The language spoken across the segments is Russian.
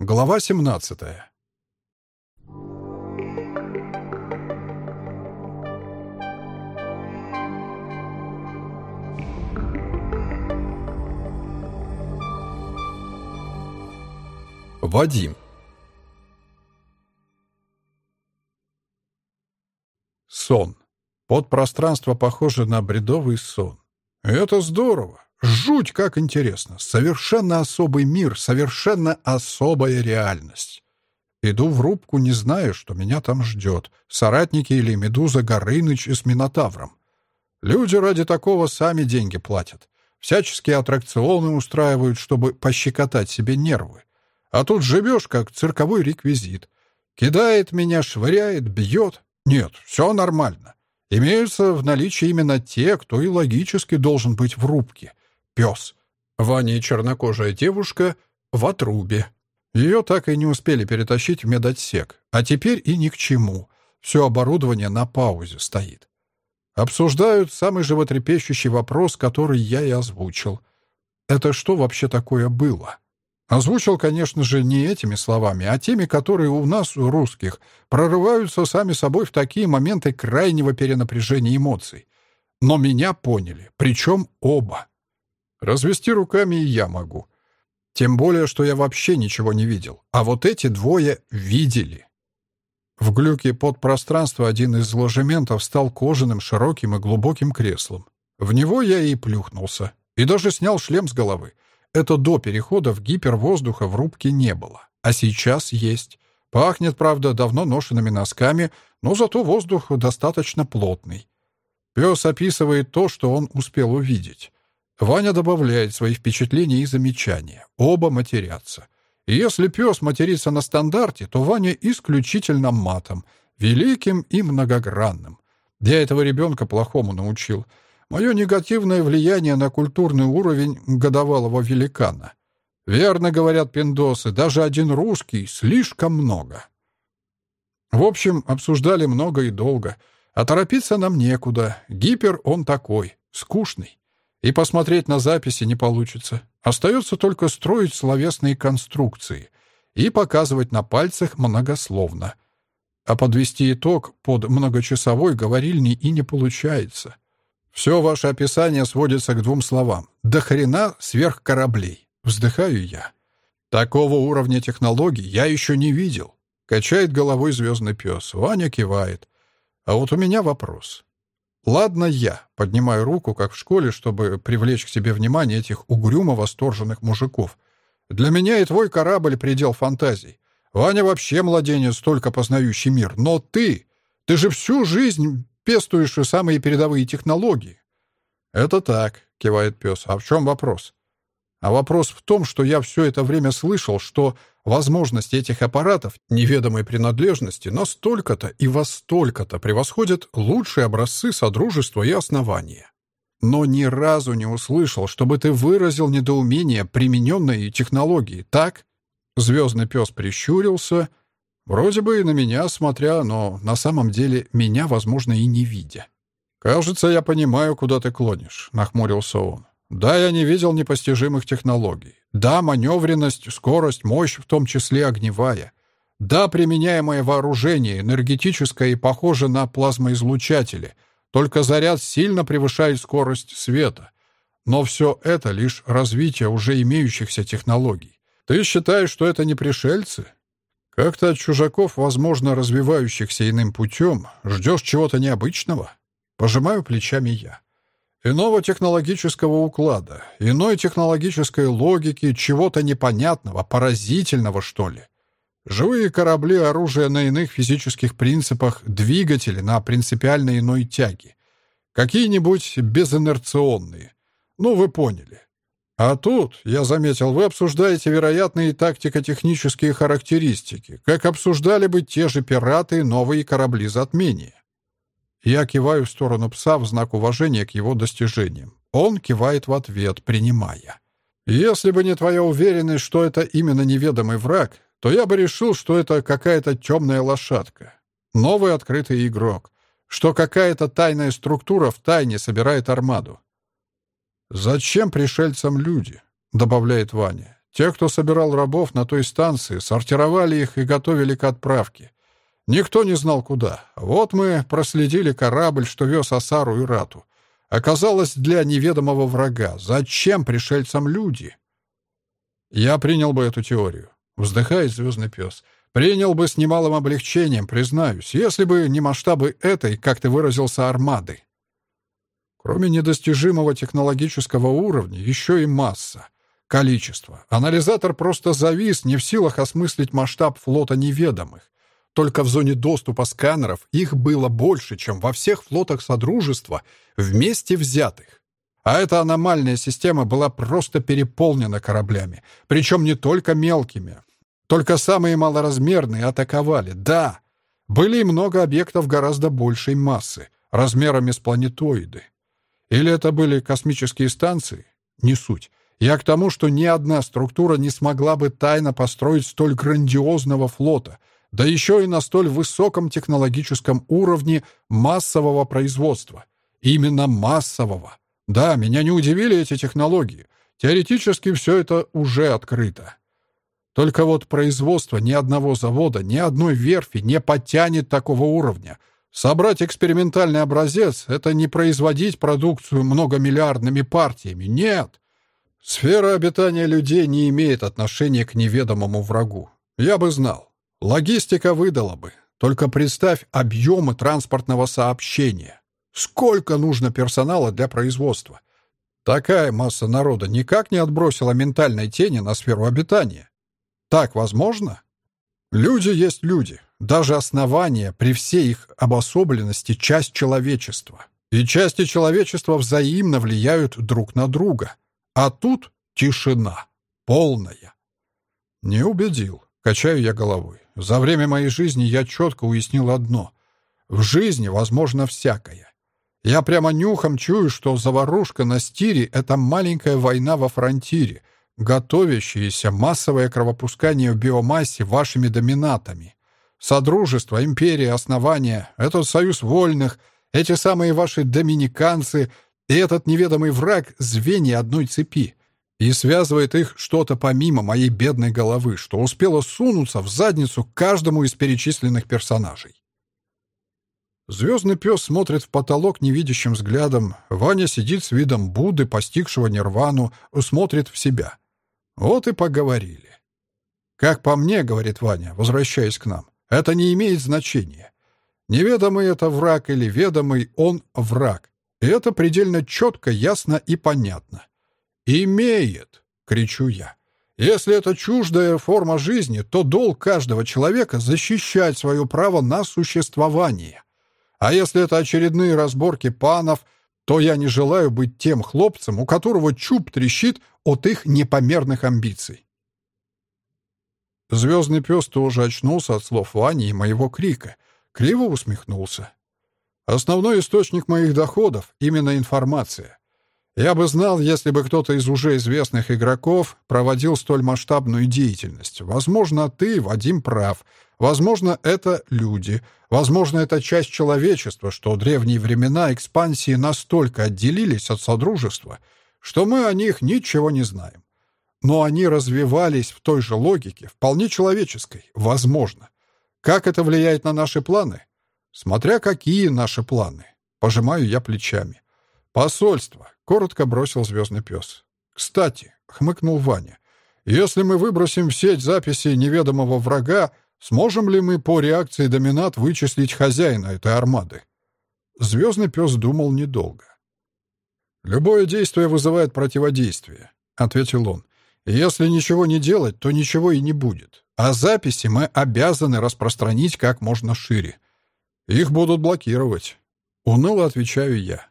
Глава 17 Вадим Сон. Подпространство похоже на бредовый сон. Это здорово. Жуть, как интересно. Совершенно особый мир, совершенно особая реальность. Иду в рубку, не зная, что меня там ждет. Соратники или Медуза Горыныч с Минотавром. Люди ради такого сами деньги платят. Всяческие аттракционы устраивают, чтобы пощекотать себе нервы. А тут живешь, как цирковой реквизит. Кидает меня, швыряет, бьет. Нет, все нормально. Имеются в наличии именно те, кто и логически должен быть в рубке пес. Ваня и чернокожая девушка в отрубе. Ее так и не успели перетащить в медотсек. А теперь и ни к чему. Все оборудование на паузе стоит. Обсуждают самый животрепещущий вопрос, который я и озвучил. Это что вообще такое было? Озвучил, конечно же, не этими словами, а теми, которые у нас, у русских, прорываются сами собой в такие моменты крайнего перенапряжения эмоций. Но меня поняли, причем оба. Развести руками и я могу. Тем более, что я вообще ничего не видел. А вот эти двое видели. В глюке под пространство один из ложементов стал кожаным, широким и глубоким креслом. В него я и плюхнулся. И даже снял шлем с головы. Это до перехода в гипервоздуха в рубке не было. А сейчас есть. Пахнет, правда, давно ношенными носками, но зато воздух достаточно плотный. Пес описывает то, что он успел увидеть. Ваня добавляет свои впечатления и замечания. Оба матерятся. И если пес матерится на стандарте, то Ваня исключительно матом, великим и многогранным. Я этого ребенка плохому научил. Мое негативное влияние на культурный уровень годовалого великана. Верно говорят пиндосы, даже один русский слишком много. В общем, обсуждали много и долго. А торопиться нам некуда. Гипер он такой, скучный и посмотреть на записи не получится. Остается только строить словесные конструкции и показывать на пальцах многословно. А подвести итог под многочасовой говорильни и не получается. Все ваше описание сводится к двум словам. «До хрена сверх кораблей». Вздыхаю я. Такого уровня технологий я еще не видел. Качает головой звездный пес. Ваня кивает. А вот у меня вопрос. Ладно я, поднимаю руку, как в школе, чтобы привлечь к себе внимание этих угрюмо восторженных мужиков. Для меня и твой корабль — предел фантазий. Ваня вообще младенец, только познающий мир. Но ты, ты же всю жизнь пестуешь и самые передовые технологии. Это так, кивает пес. А в чем вопрос? А вопрос в том, что я все это время слышал, что возможности этих аппаратов неведомой принадлежности настолько-то и во столько-то превосходят лучшие образцы Содружества и основания. Но ни разу не услышал, чтобы ты выразил недоумение примененной технологии, так? Звездный пес прищурился, вроде бы и на меня смотря, но на самом деле меня, возможно, и не видя. «Кажется, я понимаю, куда ты клонишь», — нахмурился он. Да, я не видел непостижимых технологий. Да, маневренность, скорость, мощь, в том числе огневая. Да, применяемое вооружение, энергетическое и похоже на плазмоизлучатели, только заряд сильно превышает скорость света. Но все это лишь развитие уже имеющихся технологий. Ты считаешь, что это не пришельцы? Как-то от чужаков, возможно, развивающихся иным путем, ждешь чего-то необычного? Пожимаю плечами я. Иного технологического уклада, иной технологической логики, чего-то непонятного, поразительного, что ли. Живые корабли, оружие на иных физических принципах, двигатели на принципиально иной тяге. Какие-нибудь безинерционные. Ну, вы поняли. А тут, я заметил, вы обсуждаете вероятные тактико-технические характеристики, как обсуждали бы те же пираты новые корабли затмения. Я киваю в сторону пса в знак уважения к его достижениям. Он кивает в ответ, принимая. «Если бы не твоя уверенность, что это именно неведомый враг, то я бы решил, что это какая-то темная лошадка. Новый открытый игрок. Что какая-то тайная структура в тайне собирает армаду. «Зачем пришельцам люди?» — добавляет Ваня. Те, кто собирал рабов на той станции, сортировали их и готовили к отправке. Никто не знал, куда. Вот мы проследили корабль, что вез Асару и Рату. Оказалось, для неведомого врага. Зачем пришельцам люди? Я принял бы эту теорию. Вздыхает звездный пес. Принял бы с немалым облегчением, признаюсь, если бы не масштабы этой, как ты выразился, армады. Кроме недостижимого технологического уровня, еще и масса. Количество. Анализатор просто завис, не в силах осмыслить масштаб флота неведомых. Только в зоне доступа сканеров их было больше, чем во всех флотах Содружества, вместе взятых. А эта аномальная система была просто переполнена кораблями. Причем не только мелкими. Только самые малоразмерные атаковали. Да, были и много объектов гораздо большей массы, размерами с планетоиды. Или это были космические станции? Не суть. Я к тому, что ни одна структура не смогла бы тайно построить столь грандиозного флота, да еще и на столь высоком технологическом уровне массового производства. Именно массового. Да, меня не удивили эти технологии. Теоретически все это уже открыто. Только вот производство ни одного завода, ни одной верфи не подтянет такого уровня. Собрать экспериментальный образец — это не производить продукцию многомиллиардными партиями. Нет. Сфера обитания людей не имеет отношения к неведомому врагу. Я бы знал. Логистика выдала бы. Только представь объемы транспортного сообщения. Сколько нужно персонала для производства? Такая масса народа никак не отбросила ментальной тени на сферу обитания. Так возможно? Люди есть люди. Даже основания, при всей их обособленности, часть человечества. И части человечества взаимно влияют друг на друга. А тут тишина. Полная. Не убедил. Качаю я головой. За время моей жизни я четко уяснил одно. В жизни возможно всякое. Я прямо нюхом чую, что заварушка на стире — это маленькая война во фронтире, готовящееся массовое кровопускание в биомассе вашими доминатами. Содружество, империя, основания, этот союз вольных, эти самые ваши доминиканцы — и этот неведомый враг — звенья одной цепи. И связывает их что-то помимо моей бедной головы, что успело сунуться в задницу каждому из перечисленных персонажей. Звездный пес смотрит в потолок невидящим взглядом. Ваня сидит с видом Будды, постигшего нирвану, смотрит в себя. Вот и поговорили. «Как по мне, — говорит Ваня, возвращаясь к нам, — это не имеет значения. Неведомый это враг или ведомый, он враг. И это предельно четко, ясно и понятно. «Имеет!» — кричу я. «Если это чуждая форма жизни, то долг каждого человека — защищать свое право на существование. А если это очередные разборки панов, то я не желаю быть тем хлопцем, у которого чуб трещит от их непомерных амбиций». Звездный пес тоже очнулся от слов Вани и моего крика. Криво усмехнулся. Основной источник моих доходов — именно информация. Я бы знал, если бы кто-то из уже известных игроков проводил столь масштабную деятельность. Возможно, ты, Вадим, прав. Возможно, это люди. Возможно, это часть человечества, что древние времена экспансии настолько отделились от Содружества, что мы о них ничего не знаем. Но они развивались в той же логике, вполне человеческой. Возможно. Как это влияет на наши планы? Смотря какие наши планы. Пожимаю я плечами. Посольство, коротко бросил звездный пес. Кстати, хмыкнул Ваня, если мы выбросим в сеть записи неведомого врага, сможем ли мы по реакции доминат вычислить хозяина этой армады? Звездный пес думал недолго. «Любое действие вызывает противодействие», — ответил он. «Если ничего не делать, то ничего и не будет. А записи мы обязаны распространить как можно шире. Их будут блокировать. Уныло отвечаю я.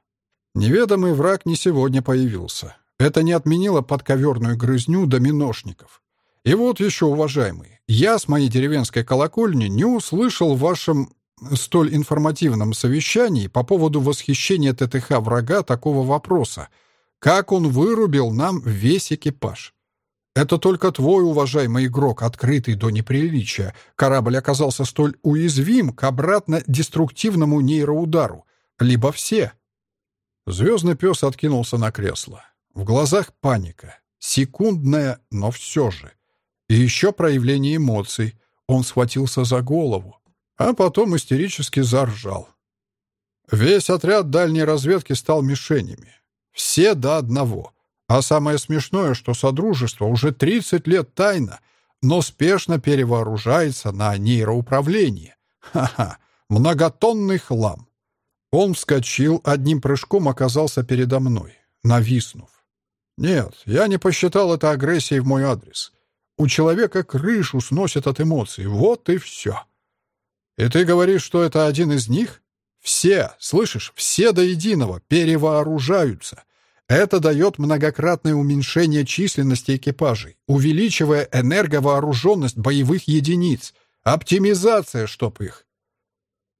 Неведомый враг не сегодня появился. Это не отменило подковерную грызню доминошников. И вот еще, уважаемый, я с моей деревенской колокольни не услышал в вашем столь информативном совещании по поводу восхищения ТТХ врага такого вопроса. Как он вырубил нам весь экипаж? Это только твой, уважаемый игрок, открытый до неприличия. Корабль оказался столь уязвим к обратно-деструктивному нейроудару. Либо все. Звездный пес откинулся на кресло. В глазах паника. Секундное, но все же. И еще проявление эмоций. Он схватился за голову, а потом истерически заржал. Весь отряд дальней разведки стал мишенями. Все до одного. А самое смешное, что Содружество уже 30 лет тайно, но спешно перевооружается на нейроуправление. Ха-ха, многотонный хлам. Он вскочил, одним прыжком оказался передо мной, нависнув. Нет, я не посчитал это агрессией в мой адрес. У человека крышу сносит от эмоций. Вот и все. И ты говоришь, что это один из них? Все, слышишь, все до единого перевооружаются. Это дает многократное уменьшение численности экипажей, увеличивая энерговооруженность боевых единиц. Оптимизация, чтоб их.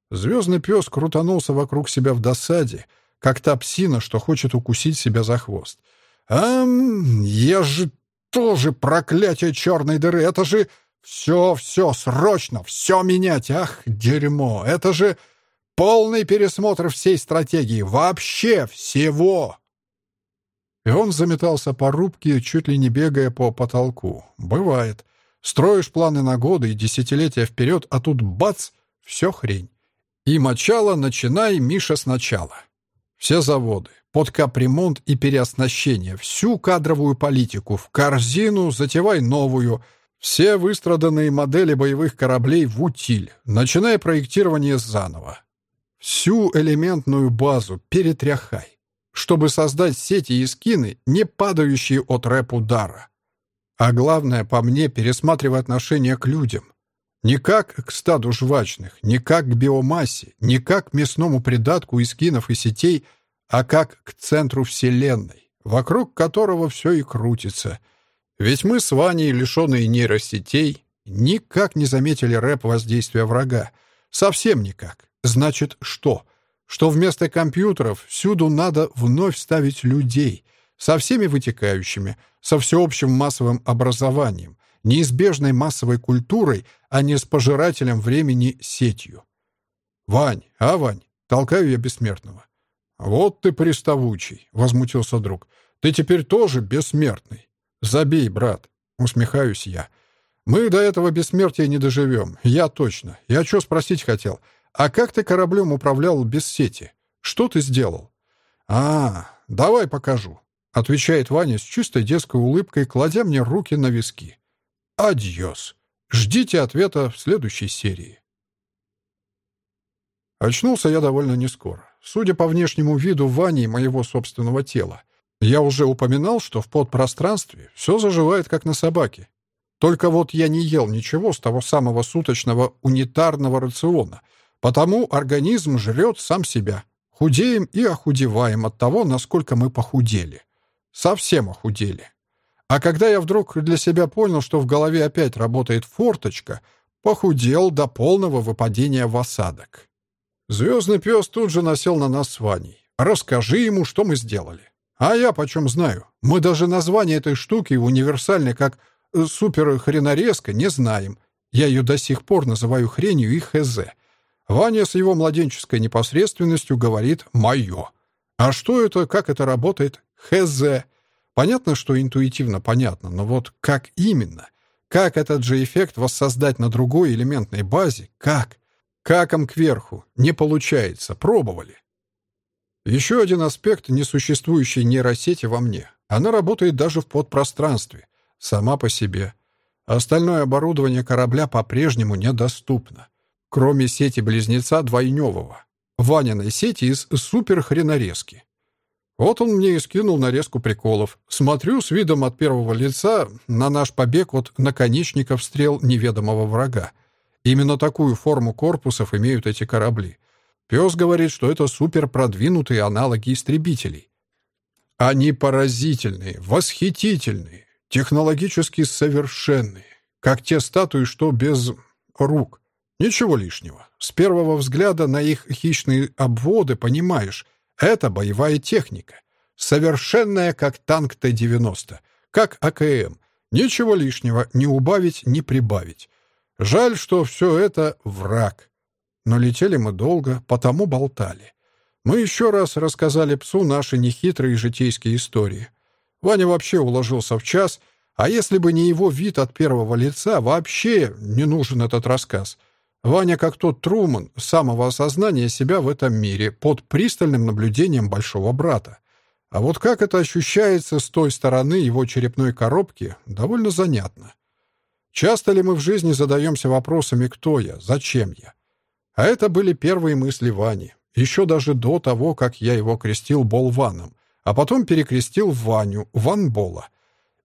Звездный пес крутанулся вокруг себя в досаде, как та псина, что хочет укусить себя за хвост. «Ам, я же тоже проклятие черной дыры! Это же... Все, все, срочно, все менять! Ах, дерьмо! Это же полный пересмотр всей стратегии! Вообще всего!» И он заметался по рубке, чуть ли не бегая по потолку. «Бывает. Строишь планы на годы и десятилетия вперед, а тут бац — все хрень. И мочало начинай, Миша, сначала. Все заводы, подкапремонт и переоснащение, всю кадровую политику в корзину, затевай новую, все выстраданные модели боевых кораблей в утиль, начиная проектирование заново. Всю элементную базу перетряхай, чтобы создать сети и скины, не падающие от рэп-удара. А главное, по мне, пересматривай отношение к людям. Не как к стаду жвачных, не как к биомассе, не как к мясному придатку из скинов и сетей, а как к центру Вселенной, вокруг которого все и крутится. Ведь мы с Ваней, лишенные нейросетей, никак не заметили рэп воздействия врага. Совсем никак. Значит, что? Что вместо компьютеров всюду надо вновь ставить людей, со всеми вытекающими, со всеобщим массовым образованием, неизбежной массовой культурой, а не с пожирателем времени сетью. «Вань, а, Вань?» — толкаю я бессмертного. «Вот ты приставучий», — возмутился друг. «Ты теперь тоже бессмертный». «Забей, брат», — усмехаюсь я. «Мы до этого бессмертия не доживем. Я точно. Я что спросить хотел? А как ты кораблем управлял без сети? Что ты сделал?» «А, давай покажу», — отвечает Ваня с чистой детской улыбкой, кладя мне руки на виски. «Адьос. Ждите ответа в следующей серии». Очнулся я довольно нескоро. Судя по внешнему виду Вани и моего собственного тела, я уже упоминал, что в подпространстве все заживает, как на собаке. Только вот я не ел ничего с того самого суточного унитарного рациона, потому организм жрет сам себя. Худеем и охудеваем от того, насколько мы похудели. Совсем охудели. А когда я вдруг для себя понял, что в голове опять работает форточка, похудел до полного выпадения в осадок. Звездный пес тут же насел на нас с Ваней. «Расскажи ему, что мы сделали». «А я почем знаю? Мы даже название этой штуки универсальной, как э, суперхренорезка, не знаем. Я ее до сих пор называю хренью и хз. Ваня с его младенческой непосредственностью говорит «моё». А что это, как это работает? Хз. Понятно, что интуитивно понятно, но вот как именно? Как этот же эффект воссоздать на другой элементной базе? Как? Каком кверху. Не получается. Пробовали. Еще один аспект несуществующей нейросети во мне. Она работает даже в подпространстве. Сама по себе. Остальное оборудование корабля по-прежнему недоступно. Кроме сети-близнеца двойневого. Ваниной сети из суперхренорезки. Вот он мне и скинул нарезку приколов. Смотрю с видом от первого лица на наш побег от наконечников стрел неведомого врага. Именно такую форму корпусов имеют эти корабли. Пес говорит, что это суперпродвинутые аналоги истребителей. Они поразительные, восхитительные, технологически совершенные, как те статуи, что без рук. Ничего лишнего. С первого взгляда на их хищные обводы понимаешь, это боевая техника. Совершенная, как танк Т-90, как АКМ. Ничего лишнего, ни убавить, ни прибавить. Жаль, что все это враг. Но летели мы долго, потому болтали. Мы еще раз рассказали псу наши нехитрые житейские истории. Ваня вообще уложился в час, а если бы не его вид от первого лица, вообще не нужен этот рассказ. Ваня, как тот Труман, самого осознания себя в этом мире, под пристальным наблюдением большого брата. А вот как это ощущается с той стороны его черепной коробки, довольно занятно. Часто ли мы в жизни задаемся вопросами «кто я?», «зачем я?». А это были первые мысли Вани, еще даже до того, как я его крестил Болваном, а потом перекрестил Ваню, Ванбола.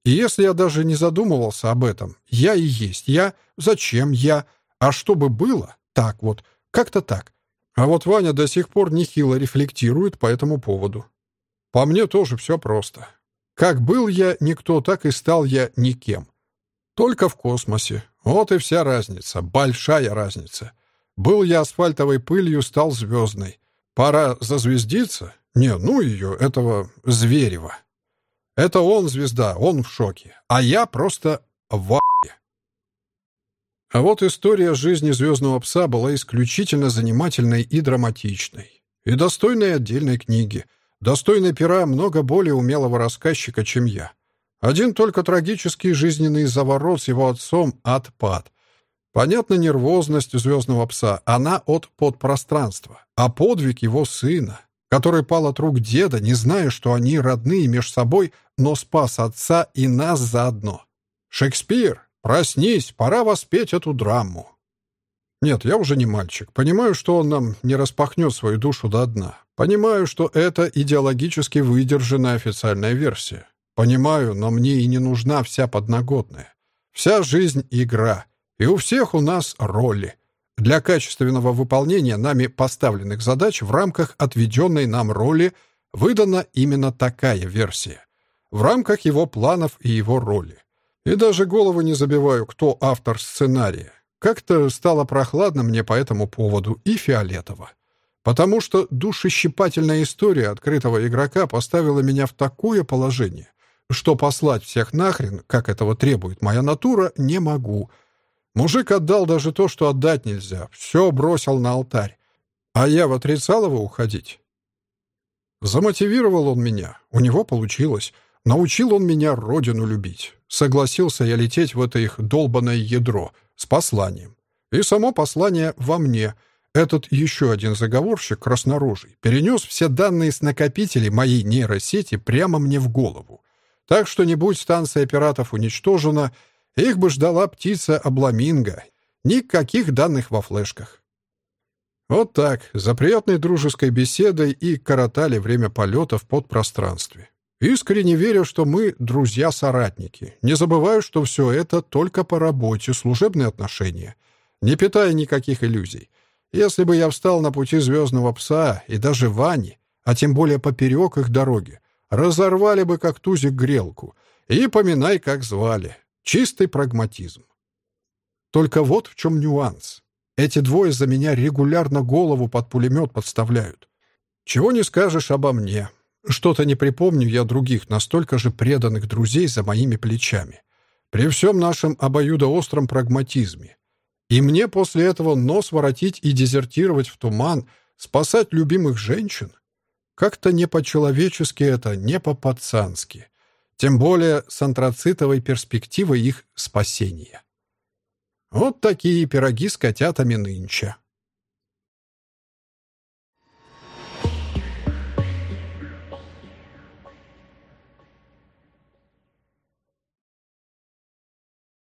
И если я даже не задумывался об этом, я и есть я, зачем я, а что бы было, так вот, как-то так. А вот Ваня до сих пор нехило рефлектирует по этому поводу. По мне тоже все просто. Как был я никто, так и стал я никем. Только в космосе. Вот и вся разница. Большая разница. Был я асфальтовой пылью, стал звездной. Пора зазвездиться? Не, ну ее, этого Зверева. Это он звезда, он в шоке. А я просто в а вот история жизни звездного пса была исключительно занимательной и драматичной. И достойной отдельной книги — достойный пера много более умелого рассказчика, чем я. Один только трагический жизненный заворот с его отцом — отпад. Понятна нервозность звездного пса, она от подпространства, а подвиг его сына, который пал от рук деда, не зная, что они родные меж собой, но спас отца и нас заодно. «Шекспир, проснись, пора воспеть эту драму». Нет, я уже не мальчик. Понимаю, что он нам не распахнет свою душу до дна. Понимаю, что это идеологически выдержанная официальная версия. Понимаю, но мне и не нужна вся подноготная. Вся жизнь — игра. И у всех у нас роли. Для качественного выполнения нами поставленных задач в рамках отведенной нам роли выдана именно такая версия. В рамках его планов и его роли. И даже голову не забиваю, кто автор сценария. Как-то стало прохладно мне по этому поводу и фиолетово. Потому что душещипательная история открытого игрока поставила меня в такое положение, что послать всех нахрен, как этого требует моя натура, не могу. Мужик отдал даже то, что отдать нельзя. Все бросил на алтарь. А я в отрицалово уходить? Замотивировал он меня. У него получилось. Научил он меня родину любить. Согласился я лететь в это их долбанное ядро — с посланием. И само послание во мне. Этот еще один заговорщик, краснорожий, перенес все данные с накопителей моей нейросети прямо мне в голову. Так что не будь станция пиратов уничтожена, их бы ждала птица Обламинго. Никаких данных во флешках. Вот так, за приятной дружеской беседой и коротали время полета в подпространстве. Искренне верю, что мы друзья-соратники. Не забываю, что все это только по работе, служебные отношения. Не питая никаких иллюзий. Если бы я встал на пути звездного пса и даже Вани, а тем более поперек их дороги, разорвали бы как тузик грелку. И поминай, как звали. Чистый прагматизм. Только вот в чем нюанс. Эти двое за меня регулярно голову под пулемет подставляют. Чего не скажешь обо мне. Что-то не припомню я других настолько же преданных друзей за моими плечами. При всем нашем обоюдоостром прагматизме. И мне после этого нос воротить и дезертировать в туман, спасать любимых женщин? Как-то не по-человечески это, не по-пацански. Тем более с антрацитовой перспективой их спасения. Вот такие пироги с котятами нынче.